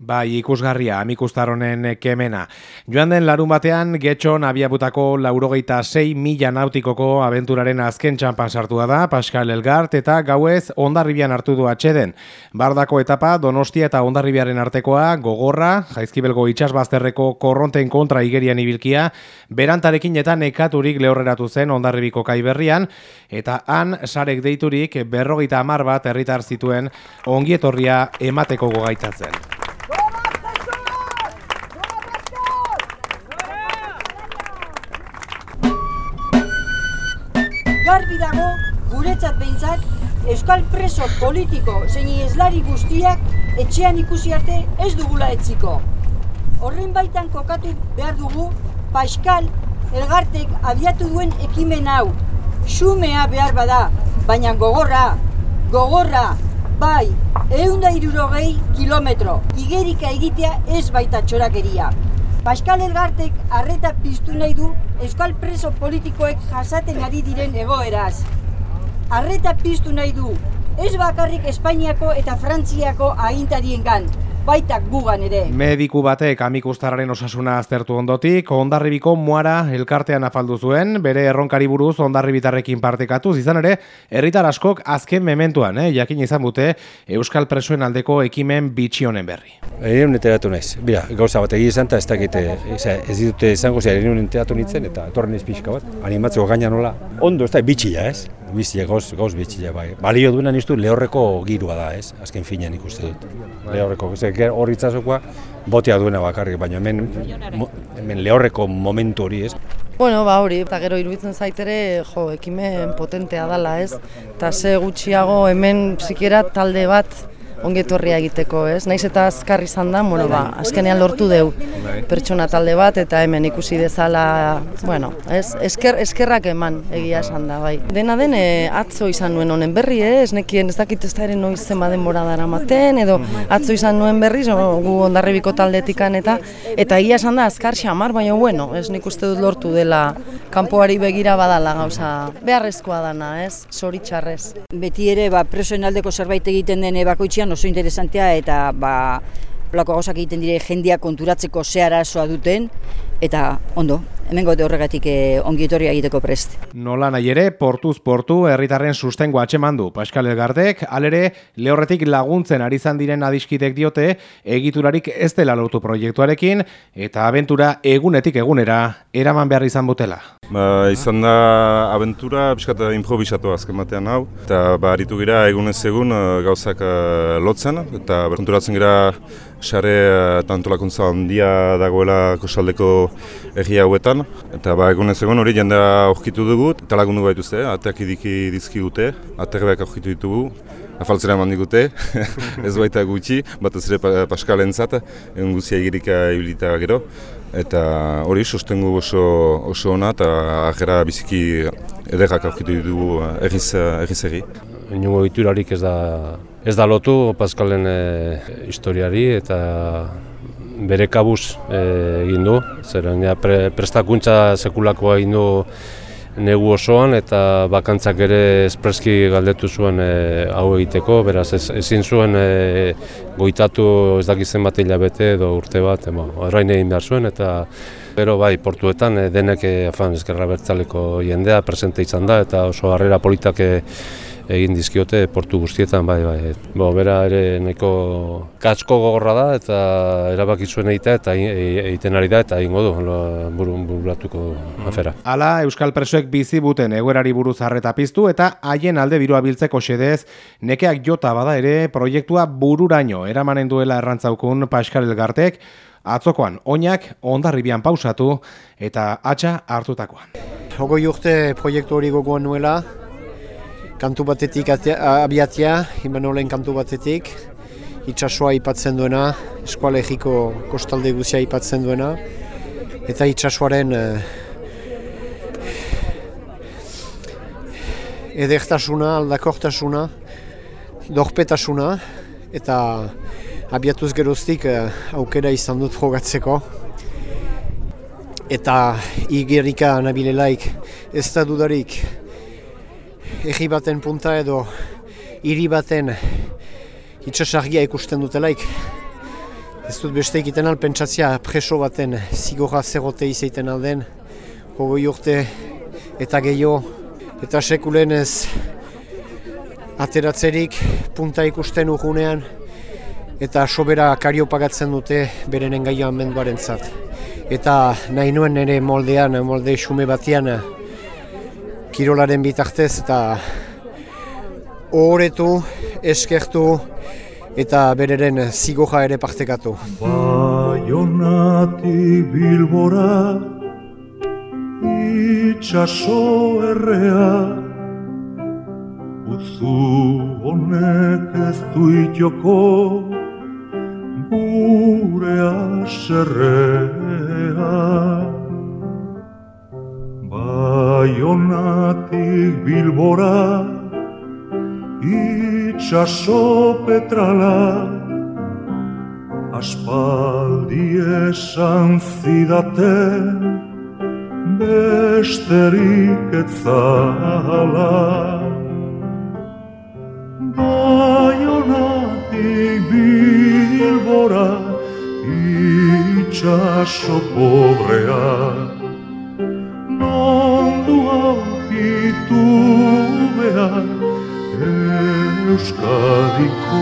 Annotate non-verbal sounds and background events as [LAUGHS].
Bai, ikusgarria, amikustaronen kemena. Joan den larun batean, getxon abiabutako laurogeita 6 mila nautikoko abenturaren azken txampan sartua da, Pascal Elgart, eta gauez ondarribian hartu du atxeden. Bardako etapa, Donostia eta ondarribiaren artekoa, gogorra, jaizkibelgo itxasbazterreko korronten kontra igerian ibilkia, berantarekin eta nekaturik lehorreratu zen ondarribiko kaiberrian, eta han sarek deiturik berrogeita amar bat herritar zituen ongietorria emateko gogaitatzen. Garbi dago guretzat behintzat euskal preso politiko zein eslari guztiak etxean ikusi arte ez dugula etziko. Horren baitan kokatu behar dugu Pascal Elgartek abiatu duen ekimen hau. Xumea behar bada, baina gogorra, gogorra, bai, eunda irurogei kilometro, igerika egitea ez baita txorakeria. Pascal Elgartek arreta piztu nahi du euskal preso politikoek jasaten ari diren egoeraz. Arreta piztu nahi du, ez bakarrik Espainiako eta Frantziako agintarien gan, baita gugan ere. Mediku batek amikustararen osasuna aztertu ondotik, ondarribiko muara elkartean afaldu zuen, bere erronkari buruz ondarribitarrekin partekatu, izan ere, herritar askok azken mementuan, eh, jakin izan bute, Euskal Presoen aldeko ekimen bitxionen berri. Egin enteratu naiz. Bira, gauza bat egia izan, eta ez dakite, ez ditute izango zera, egin enteratu nintzen, eta torren ez pixka bat, animatzeko gaina nola. Ondo, ez da, bitxia, ez? Bizia, gauz, gauz bitxia, bai. Balio duena niztu lehorreko girua da, ez? Azken finean ikuste dut. Lehorreko, hor itzazokoa, botea duena bakarrik, baina hemen, hemen lehorreko momentu hori, ez? Bueno, ba hori, eta gero iruditzen zaitere, jo, ekimen potentea dala, ez? Eta ze gutxiago hemen sikiera talde bat ongetorria egiteko, ez? Naiz eta azkar izan da, bueno, ba, azkenean lortu deu pertsona talde bat eta hemen ikusi dezala, bueno, ez? Esker, eskerrak eman egia esan da, bai. Dena den, e, atzo izan nuen honen berri, eh? ez nekien ez dakit ez da ere noiz zema denbora dara maten, edo atzo izan nuen berri, zo, gu ondarribiko taldetikan eta eta egia esan da azkar xamar, baina bueno, ez nik uste dut lortu dela kanpoari begira badala gauza beharrezkoa dana, ez? Zoritxarrez. Beti ere, ba, presoen aldeko zerbait egiten den bakoitzean oso interesantea eta ba, plako gauzak egiten dire jendia konturatzeko ze arazoa duten eta ondo, hemen gote horregatik eh, ongi egiteko prest. Nola nahi ere, portuz portu herritarren sustengo atxeman du Pascal Elgardek, alere lehorretik laguntzen ari zan diren adiskidek diote egiturarik ez dela lautu proiektuarekin eta abentura egunetik egunera eraman behar izan butela. Ba, izan da abentura piskata improvisatu azken batean hau eta ba, aritu gira egunez egun uh, gauzak uh, lotzen eta konturatzen gira xare uh, tantolakuntza handia dagoela kosaldeko egi hauetan. Eta ba, egun ez egon hori jendea aurkitu dugu, eta lagundu baituzte, ateak idiki dizkigute, aterbeak aurkitu ditugu, afaltzera eman digute, [LAUGHS] ez baita gutxi, bat ez ere Paskalen zat, egun guzia egirika ibilita gero. Eta hori sustengu oso, oso ona eta ajera biziki ederrak aurkitu ditugu egiz, egiz egi. Inungo iturarik ez da, ez da lotu Paskalen e, historiari eta bere kabuz e, egin du, zeren ja, pre, prestakuntza sekulakoa egin du negu osoan eta bakantzak ere espreski galdetu zuen e, hau egiteko, beraz ez, ezin zuen e, goitatu ez dakizen bat hilabete edo urte bat, emo, orain egin behar zuen eta Pero bai, portuetan e, denek afan ezkerra bertzaleko jendea presente izan da eta oso harrera politak egin dizkiote portu guztietan, bai, bai. Bo, bera ere neko katsko gogorra da eta erabaki zuen egitea eta e, egiten ari da eta egingo du burun burlatuko afera. Hala, Euskal Presoek bizi buten egoerari buruz harreta piztu eta haien alde birua biltzeko xedez, nekeak jota bada ere proiektua bururaino eramanen duela errantzaukun Pascal Elgartek, atzokoan oinak ondarribian pausatu eta atxa hartutakoan. Hogoi urte proiektu hori gogoan nuela, kantu batetik abiatzea, Imanolen kantu batetik, itxasua ipatzen duena, eskualegiko kostalde guzia ipatzen duena, eta itxasuaren uh, edertasuna, aldakortasuna, dorpetasuna, eta abiatuz geroztik uh, aukera izan dut frogatzeko. Eta igerika nabilelaik ez da dudarik egi baten punta edo hiri baten itxasargia ikusten dutelaik Ez dut beste egiten alpentsatzia preso baten zigorra zerote izaiten alden, hogoi urte eta gehiago, eta sekulen ez ateratzerik punta ikusten urgunean, eta sobera kario pagatzen dute beren engaioan menduaren zat. Eta nahi nuen nire moldean, molde xume batian, kirolaren bitartez eta horretu, eskertu eta bereren zigoja ere partekatu. Baionatik bilbora itxaso errea Utzu honek ez du itxoko gure aserrea Baionatik bilbora itxaso petrala Aspaldi esan zidaten besterik etzala Baionatik bilbora itxaso pobrea behar Euskadiko